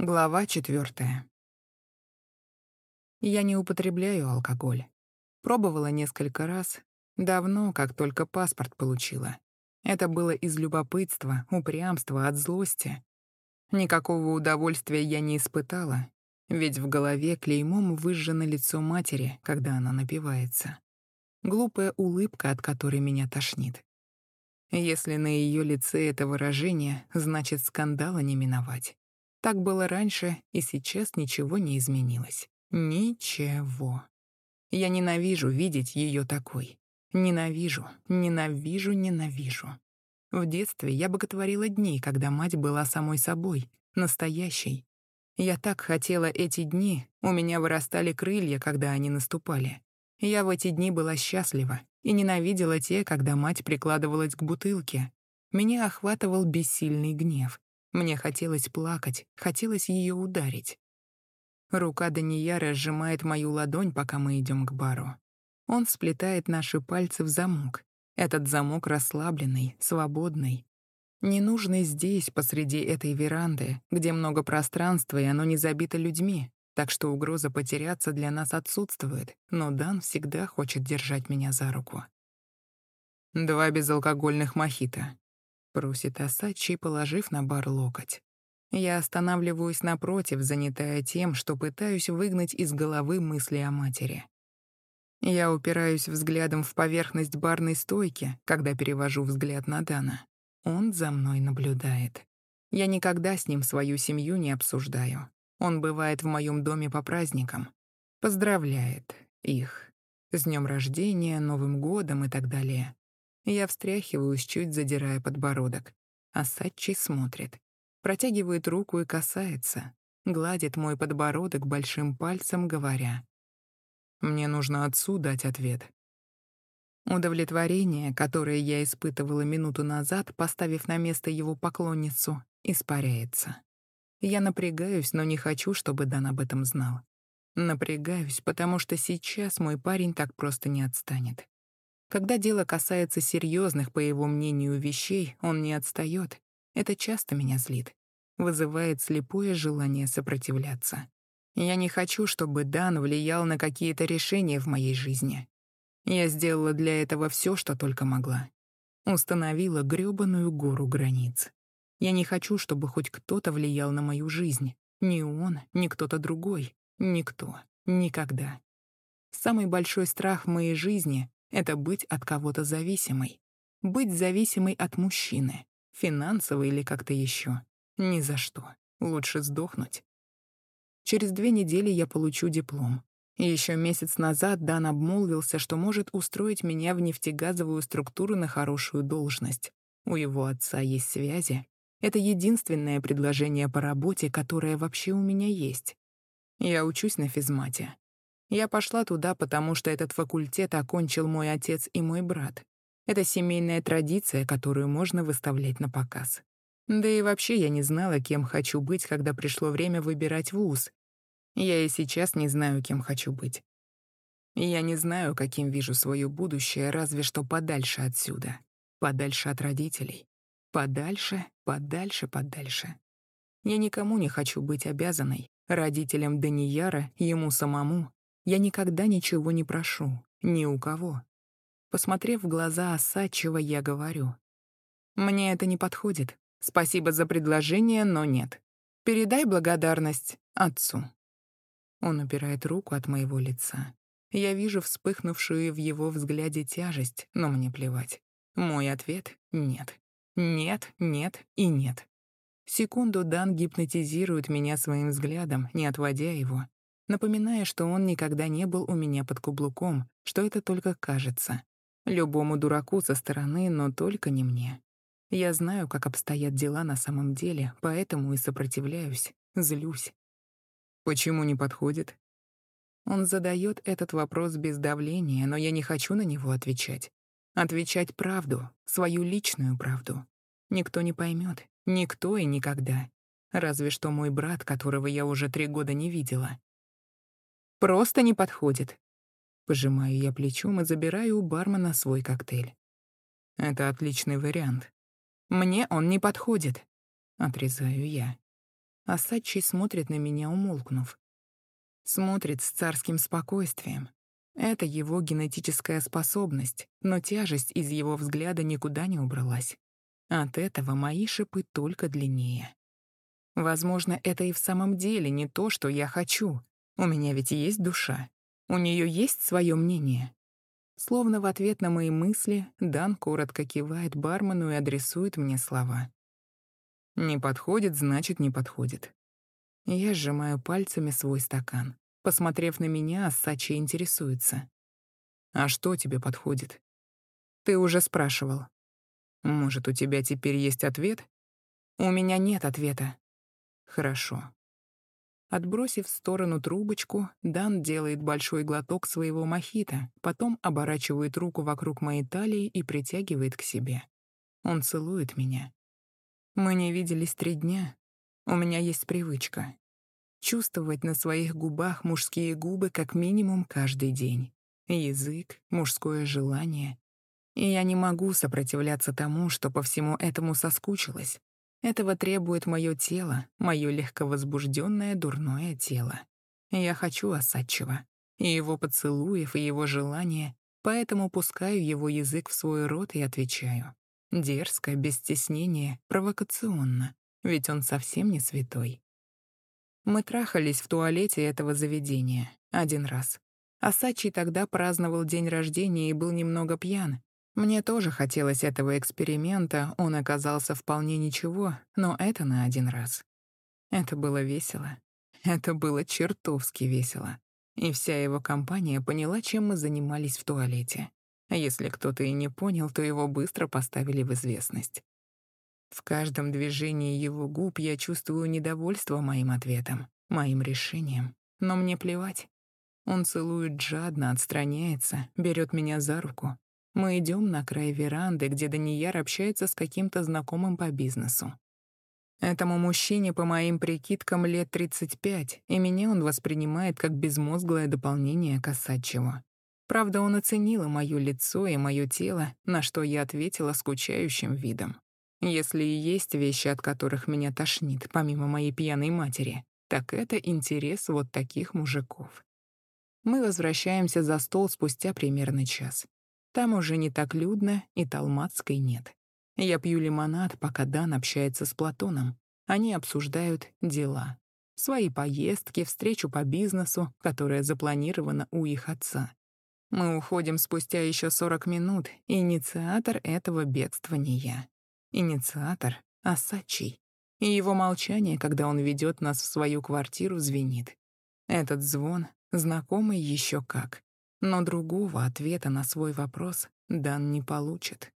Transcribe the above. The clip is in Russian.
Глава четвертая. Я не употребляю алкоголь. Пробовала несколько раз. Давно, как только паспорт получила. Это было из любопытства, упрямства, от злости. Никакого удовольствия я не испытала, ведь в голове клеймом выжжено лицо матери, когда она напивается. Глупая улыбка, от которой меня тошнит. Если на ее лице это выражение, значит, скандала не миновать. Так было раньше, и сейчас ничего не изменилось. Ничего. Я ненавижу видеть ее такой. Ненавижу, ненавижу, ненавижу. В детстве я боготворила дни, когда мать была самой собой, настоящей. Я так хотела эти дни, у меня вырастали крылья, когда они наступали. Я в эти дни была счастлива и ненавидела те, когда мать прикладывалась к бутылке. Меня охватывал бессильный гнев. Мне хотелось плакать, хотелось ее ударить. Рука Данияра сжимает мою ладонь, пока мы идем к бару. Он сплетает наши пальцы в замок. Этот замок расслабленный, свободный. Ненужный здесь, посреди этой веранды, где много пространства, и оно не забито людьми, так что угроза потеряться для нас отсутствует, но Дан всегда хочет держать меня за руку. «Два безалкогольных мохито», просит Асачи, положив на бар локоть. Я останавливаюсь напротив, занятая тем, что пытаюсь выгнать из головы мысли о матери. Я упираюсь взглядом в поверхность барной стойки, когда перевожу взгляд на Дана. Он за мной наблюдает. Я никогда с ним свою семью не обсуждаю. Он бывает в моем доме по праздникам. Поздравляет их. С днем рождения, Новым годом и так далее. Я встряхиваюсь, чуть задирая подбородок. А Сачи смотрит. Протягивает руку и касается. Гладит мой подбородок большим пальцем, говоря. «Мне нужно отцу дать ответ». Удовлетворение, которое я испытывала минуту назад, поставив на место его поклонницу, испаряется. Я напрягаюсь, но не хочу, чтобы Дан об этом знал. Напрягаюсь, потому что сейчас мой парень так просто не отстанет. Когда дело касается серьезных, по его мнению, вещей, он не отстает. Это часто меня злит. Вызывает слепое желание сопротивляться. Я не хочу, чтобы Дан влиял на какие-то решения в моей жизни. Я сделала для этого все, что только могла. Установила грёбаную гору границ. Я не хочу, чтобы хоть кто-то влиял на мою жизнь. Ни он, ни кто-то другой. Никто. Никогда. Самый большой страх в моей жизни это быть от кого-то зависимой. Быть зависимой от мужчины. Финансово или как-то еще. Ни за что. Лучше сдохнуть. Через две недели я получу диплом. Еще месяц назад Дан обмолвился, что может устроить меня в нефтегазовую структуру на хорошую должность. У его отца есть связи. Это единственное предложение по работе, которое вообще у меня есть. Я учусь на физмате. Я пошла туда, потому что этот факультет окончил мой отец и мой брат. Это семейная традиция, которую можно выставлять на показ. Да и вообще я не знала, кем хочу быть, когда пришло время выбирать вуз. Я и сейчас не знаю, кем хочу быть. Я не знаю, каким вижу свое будущее, разве что подальше отсюда. Подальше от родителей. Подальше, подальше, подальше. Я никому не хочу быть обязанной. Родителям Данияра, ему самому, я никогда ничего не прошу, ни у кого. Посмотрев в глаза Осадчего, я говорю. «Мне это не подходит. Спасибо за предложение, но нет. Передай благодарность отцу». Он упирает руку от моего лица. Я вижу вспыхнувшую в его взгляде тяжесть, но мне плевать. Мой ответ — нет. Нет, нет и нет. Секунду Дан гипнотизирует меня своим взглядом, не отводя его, напоминая, что он никогда не был у меня под каблуком, что это только кажется. Любому дураку со стороны, но только не мне. Я знаю, как обстоят дела на самом деле, поэтому и сопротивляюсь, злюсь. Почему не подходит? Он задает этот вопрос без давления, но я не хочу на него отвечать. Отвечать правду, свою личную правду. Никто не поймет, никто и никогда. Разве что мой брат, которого я уже три года не видела. Просто не подходит. Пожимаю я плечом и забираю у бармена свой коктейль. Это отличный вариант. Мне он не подходит. Отрезаю я. а Сачи смотрит на меня, умолкнув. Смотрит с царским спокойствием. Это его генетическая способность, но тяжесть из его взгляда никуда не убралась. От этого мои шипы только длиннее. Возможно, это и в самом деле не то, что я хочу. У меня ведь есть душа. У нее есть свое мнение. Словно в ответ на мои мысли, Дан коротко кивает бармену и адресует мне слова. «Не подходит, значит, не подходит». Я сжимаю пальцами свой стакан. Посмотрев на меня, Сачи интересуется. «А что тебе подходит?» «Ты уже спрашивал». «Может, у тебя теперь есть ответ?» «У меня нет ответа». «Хорошо. Отбросив в сторону трубочку, Дан делает большой глоток своего мохито, потом оборачивает руку вокруг моей талии и притягивает к себе. Он целует меня. Мы не виделись три дня. У меня есть привычка. Чувствовать на своих губах мужские губы как минимум каждый день. Язык, мужское желание. И я не могу сопротивляться тому, что по всему этому соскучилась. Этого требует мое тело, мое легковозбужденное дурное тело. Я хочу Осадчего, и его поцелуев, и его желания, поэтому пускаю его язык в свой рот и отвечаю. Дерзко, без стеснения, провокационно, ведь он совсем не святой. Мы трахались в туалете этого заведения один раз. Асачи тогда праздновал день рождения и был немного пьян, мне тоже хотелось этого эксперимента, он оказался вполне ничего, но это на один раз. Это было весело. Это было чертовски весело. И вся его компания поняла, чем мы занимались в туалете. Если кто-то и не понял, то его быстро поставили в известность. В каждом движении его губ я чувствую недовольство моим ответом, моим решением. Но мне плевать. Он целует жадно, отстраняется, берет меня за руку, мы идем на край веранды, где Данияр общается с каким-то знакомым по бизнесу. Этому мужчине, по моим прикидкам, лет 35, и меня он воспринимает как безмозглое дополнение касачего. Правда, он оценил моё лицо и моё тело, на что я ответила скучающим видом. Если и есть вещи, от которых меня тошнит, помимо моей пьяной матери, так это интерес вот таких мужиков. Мы возвращаемся за стол спустя примерно час. Там уже не так людно, и Талмацкой нет. Я пью лимонад, пока Дан общается с Платоном. Они обсуждают дела. Свои поездки, встречу по бизнесу, которая запланирована у их отца. Мы уходим спустя еще 40 минут, и инициатор этого бегства не я. Инициатор — Асачий. И его молчание, когда он ведет нас в свою квартиру, звенит. Этот звон знакомый еще как. Но другого ответа на свой вопрос Дан не получит.